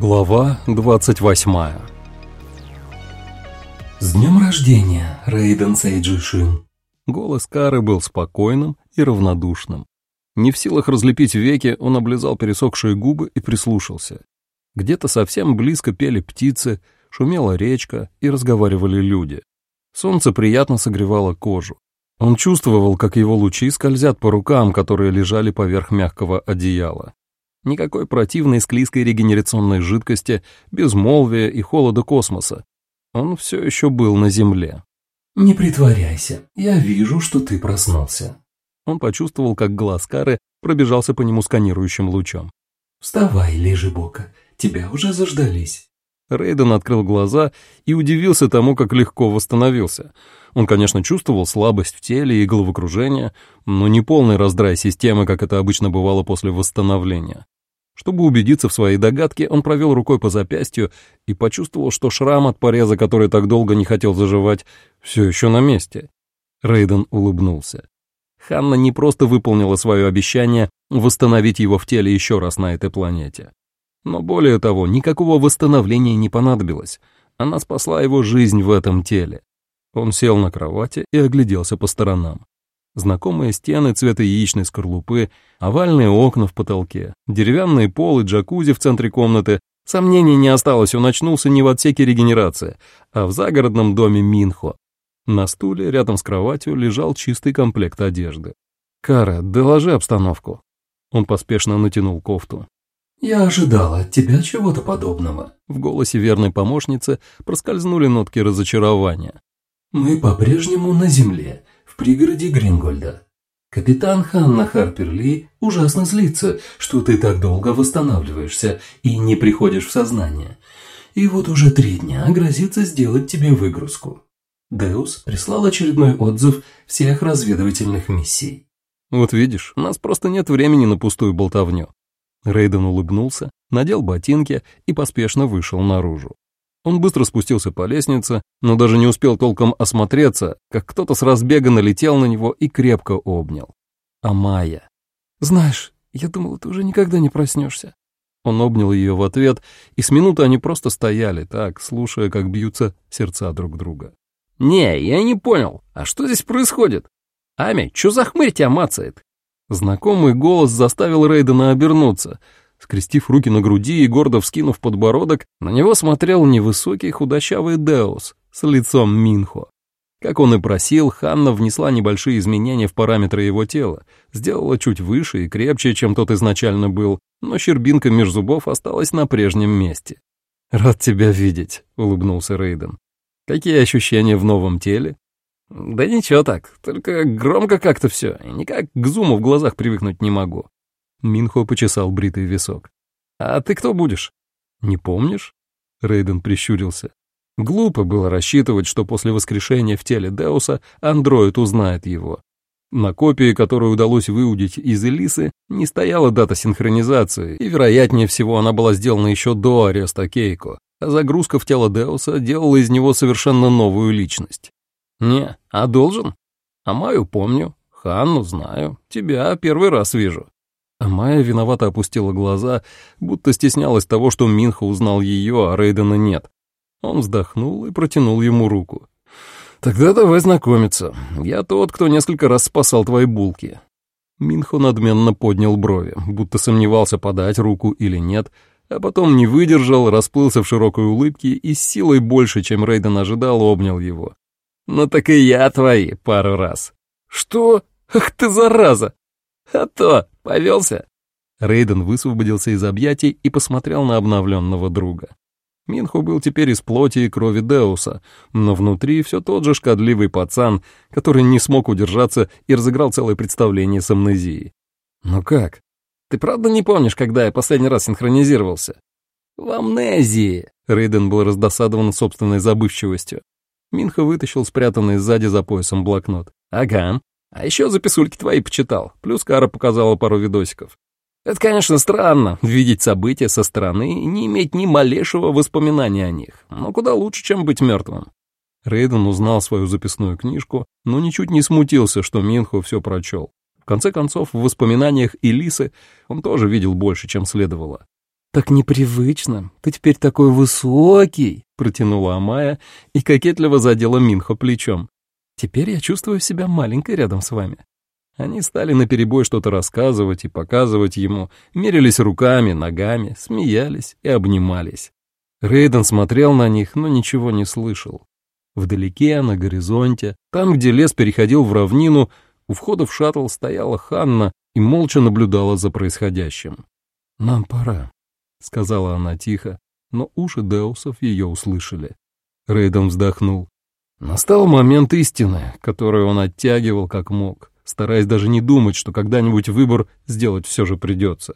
Глава 28 «С днем рождения, Рейден Сейджишин!» Голос Кары был спокойным и равнодушным. Не в силах разлепить веки, он облизал пересохшие губы и прислушался. Где-то совсем близко пели птицы, шумела речка и разговаривали люди. Солнце приятно согревало кожу. Он чувствовал, как его лучи скользят по рукам, которые лежали поверх мягкого одеяла. Никакой противной склизкой регенерационной жидкости, безмолвия и холода космоса. Он все еще был на Земле. «Не притворяйся, я вижу, что ты проснулся». Он почувствовал, как глаз Кары пробежался по нему сканирующим лучом. «Вставай, лежебока, тебя уже заждались». Рейден открыл глаза и удивился тому, как легко восстановился. Он, конечно, чувствовал слабость в теле и головокружение, но не полный раздрай системы, как это обычно бывало после восстановления. Чтобы убедиться в своей догадке, он провел рукой по запястью и почувствовал, что шрам от пореза, который так долго не хотел заживать, все еще на месте. Рейден улыбнулся. Ханна не просто выполнила свое обещание восстановить его в теле еще раз на этой планете. Но более того, никакого восстановления не понадобилось. Она спасла его жизнь в этом теле. Он сел на кровати и огляделся по сторонам. Знакомые стены цвета яичной скорлупы, овальные окна в потолке, деревянные полы, джакузи в центре комнаты. Сомнений не осталось, он очнулся не в отсеке регенерации, а в загородном доме Минхо. На стуле рядом с кроватью лежал чистый комплект одежды. «Кара, доложи обстановку». Он поспешно натянул кофту. «Я ожидала от тебя чего-то подобного». В голосе верной помощницы проскользнули нотки разочарования. «Мы по-прежнему на земле, в пригороде Грингольда. Капитан Ханна Харперли ужасно злится, что ты так долго восстанавливаешься и не приходишь в сознание. И вот уже три дня грозится сделать тебе выгрузку. Деус прислал очередной отзыв всех разведывательных миссий. «Вот видишь, у нас просто нет времени на пустую болтовню. Рейден улыбнулся, надел ботинки и поспешно вышел наружу. Он быстро спустился по лестнице, но даже не успел толком осмотреться, как кто-то с разбега налетел на него и крепко обнял. Амая. «Знаешь, я думал, ты уже никогда не проснешься». Он обнял ее в ответ, и с минуты они просто стояли так, слушая, как бьются сердца друг друга. «Не, я не понял, а что здесь происходит? Ами, что за хмырь тебя мацает?» Знакомый голос заставил Рейдена обернуться. Скрестив руки на груди и гордо вскинув подбородок, на него смотрел невысокий худощавый Деус с лицом Минхо. Как он и просил, Ханна внесла небольшие изменения в параметры его тела, сделала чуть выше и крепче, чем тот изначально был, но щербинка меж зубов осталась на прежнем месте. «Рад тебя видеть», — улыбнулся Рейден. «Какие ощущения в новом теле?» «Да ничего так, только громко как-то все, никак к зуму в глазах привыкнуть не могу». Минхо почесал бритый висок. «А ты кто будешь?» «Не помнишь?» Рейден прищурился. Глупо было рассчитывать, что после воскрешения в теле Деуса андроид узнает его. На копии, которую удалось выудить из Элисы, не стояла дата синхронизации, и, вероятнее всего, она была сделана еще до ареста Кейко, а загрузка в тело Деуса делала из него совершенно новую личность. «Не, а должен? А Маю помню, Ханну знаю, тебя первый раз вижу». Майя виновато опустила глаза, будто стеснялась того, что Минха узнал ее, а Рейдена нет. Он вздохнул и протянул ему руку. «Тогда давай знакомиться. Я тот, кто несколько раз спасал твои булки». Минхо надменно поднял брови, будто сомневался, подать руку или нет, а потом не выдержал, расплылся в широкой улыбке и с силой больше, чем Рейден ожидал, обнял его. «Ну так и я твои пару раз». «Что? Ах ты зараза!» «А то, повелся!» Рейден высвободился из объятий и посмотрел на обновленного друга. Минху был теперь из плоти и крови Деуса, но внутри все тот же шкодливый пацан, который не смог удержаться и разыграл целое представление с амнезией. «Ну как? Ты правда не помнишь, когда я последний раз синхронизировался?» «В амнезии!» Рейден был раздосадован собственной забывчивостью. Минха вытащил спрятанный сзади за поясом блокнот. «Ага. А еще записульки твои почитал, плюс Кара показала пару видосиков. Это, конечно, странно, видеть события со стороны и не иметь ни малейшего воспоминания о них, но куда лучше, чем быть мертвым». Рейден узнал свою записную книжку, но ничуть не смутился, что Минху все прочел. В конце концов, в воспоминаниях Элисы он тоже видел больше, чем следовало. так непривычно. Ты теперь такой высокий», — протянула Амая и кокетливо задела Минхо плечом. «Теперь я чувствую себя маленькой рядом с вами». Они стали наперебой что-то рассказывать и показывать ему, мерились руками, ногами, смеялись и обнимались. Рейден смотрел на них, но ничего не слышал. Вдалеке, на горизонте, там, где лес переходил в равнину, у входа в шаттл стояла Ханна и молча наблюдала за происходящим. «Нам пора», — сказала она тихо, но уши Деусов ее услышали. Рейден вздохнул. Настал момент истины, который он оттягивал как мог, стараясь даже не думать, что когда-нибудь выбор сделать все же придется.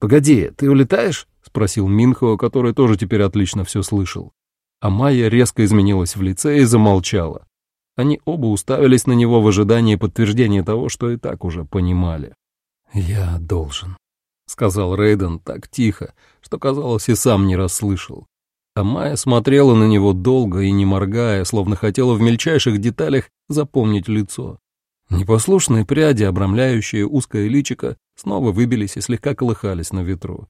«Погоди, ты улетаешь?» — спросил Минхо, который тоже теперь отлично все слышал. А Майя резко изменилась в лице и замолчала. Они оба уставились на него в ожидании подтверждения того, что и так уже понимали. «Я должен», — сказал Рейден так тихо, что, казалось, и сам не расслышал. А Майя смотрела на него долго и не моргая, словно хотела в мельчайших деталях запомнить лицо. Непослушные пряди, обрамляющие узкое личико, снова выбились и слегка колыхались на ветру.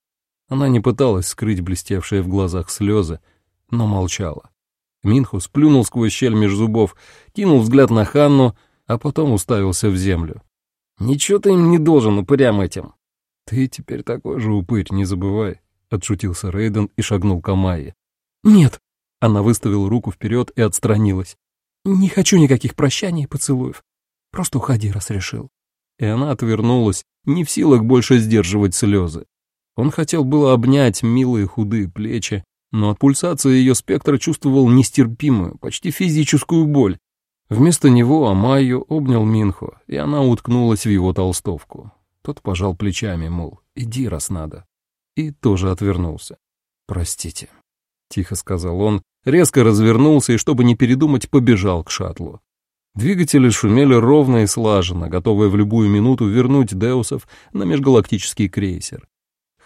Она не пыталась скрыть блестевшие в глазах слезы, но молчала. Минху сплюнул сквозь щель меж зубов, кинул взгляд на Ханну, а потом уставился в землю. «Ничего ты им не должен, упырям этим!» «Ты теперь такой же упырь, не забывай», — отшутился Рейден и шагнул к Амайе. «Нет!» — она выставила руку вперед и отстранилась. «Не хочу никаких прощаний и поцелуев. Просто уходи, раз решил». И она отвернулась, не в силах больше сдерживать слезы. Он хотел было обнять милые худые плечи, но от пульсации ее спектра чувствовал нестерпимую, почти физическую боль. Вместо него Амайю обнял Минхо, и она уткнулась в его толстовку. Тот пожал плечами, мол, иди, раз надо. И тоже отвернулся. «Простите», — тихо сказал он, резко развернулся и, чтобы не передумать, побежал к шаттлу. Двигатели шумели ровно и слаженно, готовые в любую минуту вернуть Деусов на межгалактический крейсер.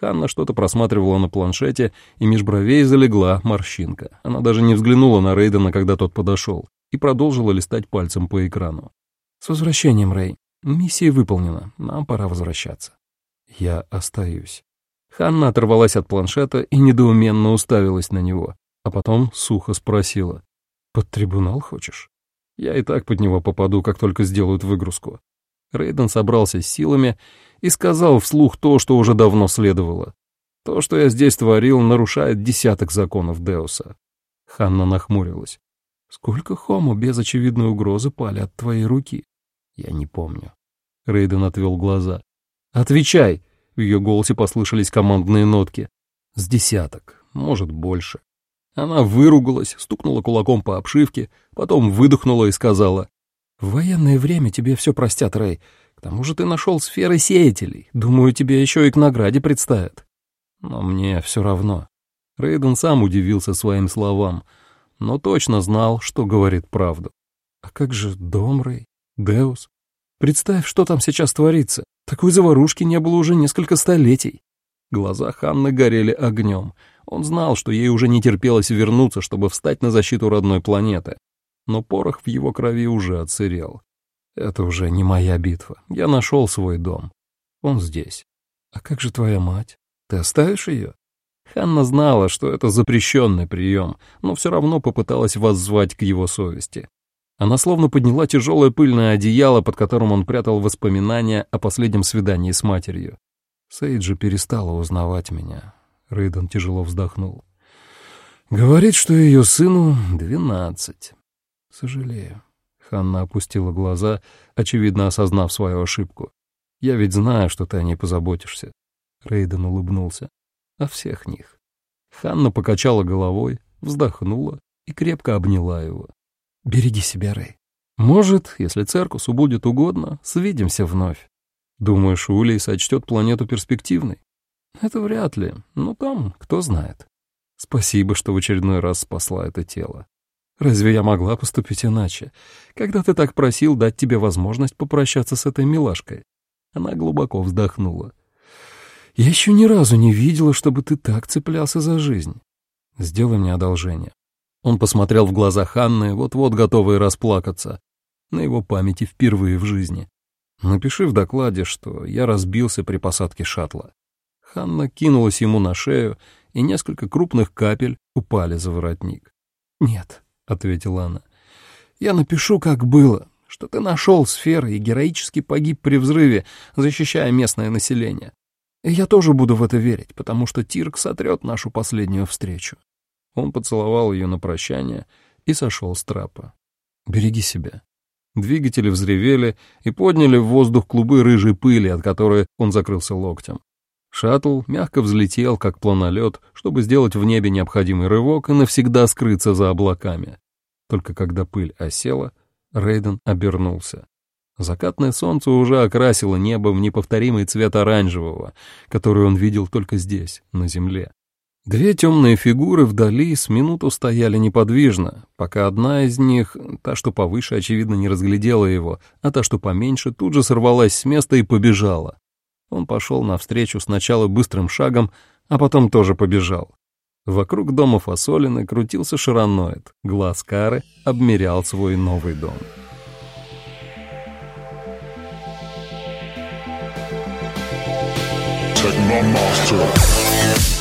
Ханна что-то просматривала на планшете, и меж бровей залегла морщинка. Она даже не взглянула на Рейдена, когда тот подошел, и продолжила листать пальцем по экрану. «С возвращением, Рей. Миссия выполнена. Нам пора возвращаться». «Я остаюсь». Ханна оторвалась от планшета и недоуменно уставилась на него, а потом сухо спросила. «Под трибунал хочешь?» Я и так под него попаду, как только сделают выгрузку. Рейден собрался с силами и сказал вслух то, что уже давно следовало. То, что я здесь творил, нарушает десяток законов Деуса. Ханна нахмурилась. Сколько хому без очевидной угрозы пали от твоей руки? Я не помню. Рейден отвел глаза. Отвечай! В ее голосе послышались командные нотки. С десяток, может, больше. Она выругалась, стукнула кулаком по обшивке, потом выдохнула и сказала. «В военное время тебе все простят, Рэй. К тому же ты нашел сферы сеятелей. Думаю, тебе еще и к награде представят». Но мне все равно. Рейден сам удивился своим словам, но точно знал, что говорит правду. «А как же дом, Рэй? Деус? Представь, что там сейчас творится. Такой заварушки не было уже несколько столетий». Глаза Ханны горели огнем — он знал, что ей уже не терпелось вернуться, чтобы встать на защиту родной планеты. Но порох в его крови уже отсырел. Это уже не моя битва. Я нашел свой дом. Он здесь. А как же твоя мать? Ты оставишь ее? Ханна знала, что это запрещенный прием, но все равно попыталась воззвать к его совести. Она словно подняла тяжелое пыльное одеяло, под которым он прятал воспоминания о последнем свидании с матерью. Сейджи перестала узнавать меня. Рейден тяжело вздохнул. Говорит, что ее сыну двенадцать. Сожалею. Ханна опустила глаза, очевидно осознав свою ошибку. Я ведь знаю, что ты о ней позаботишься. Рейден улыбнулся. О всех них. Ханна покачала головой, вздохнула и крепко обняла его. «Береги себя, Рей. Может, если Церкусу будет угодно, свидимся вновь. Думаешь, Улей сочтет планету перспективной? Это вряд ли. Ну там, кто знает. Спасибо, что в очередной раз спасла это тело. Разве я могла поступить иначе, когда ты так просил дать тебе возможность попрощаться с этой милашкой? Она глубоко вздохнула. Я еще ни разу не видела, чтобы ты так цеплялся за жизнь. Сделай мне одолжение. Он посмотрел в глаза Ханны, вот-вот готовые расплакаться. На его памяти впервые в жизни. Напиши в докладе, что я разбился при посадке шаттла. Ханна кинулась ему на шею, и несколько крупных капель упали за воротник. «Нет», — ответила она, — «я напишу, как было, что ты нашел сферы и героически погиб при взрыве, защищая местное население. И я тоже буду в это верить, потому что Тирк сотрет нашу последнюю встречу». Он поцеловал ее на прощание и сошел с трапа. «Береги себя». Двигатели взревели и подняли в воздух клубы рыжей пыли, от которой он закрылся локтем. Шаттл мягко взлетел, как планолет, чтобы сделать в небе необходимый рывок и навсегда скрыться за облаками. Только когда пыль осела, Рейден обернулся. Закатное солнце уже окрасило небо в неповторимый цвет оранжевого, который он видел только здесь, на земле. Две темные фигуры вдали с минуту стояли неподвижно, пока одна из них, та, что повыше, очевидно, не разглядела его, а та, что поменьше, тут же сорвалась с места и побежала. Он пошел навстречу сначала быстрым шагом, а потом тоже побежал. Вокруг дома Фасолины крутился шароноид, глаз Кары обмерял свой новый дом. Technomaster.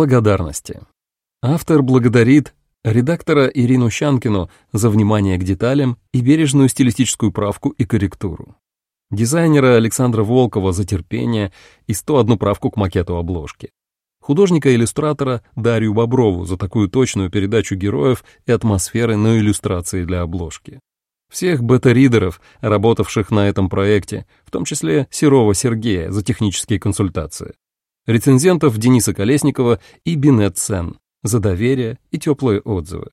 Благодарности. Автор благодарит редактора Ирину Щанкину за внимание к деталям и бережную стилистическую правку и корректуру. Дизайнера Александра Волкова за терпение и 101 правку к макету обложки. Художника-иллюстратора Дарью Боброву за такую точную передачу героев и атмосферы на иллюстрации для обложки. Всех бета-ридеров, работавших на этом проекте, в том числе Серова Сергея за технические консультации рецензентов Дениса Колесникова и Бинет Сен за доверие и теплые отзывы.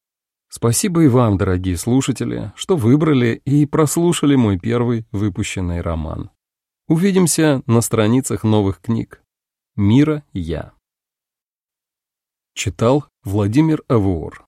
Спасибо и вам, дорогие слушатели, что выбрали и прослушали мой первый выпущенный роман. Увидимся на страницах новых книг. Мира я. Читал Владимир Авуор.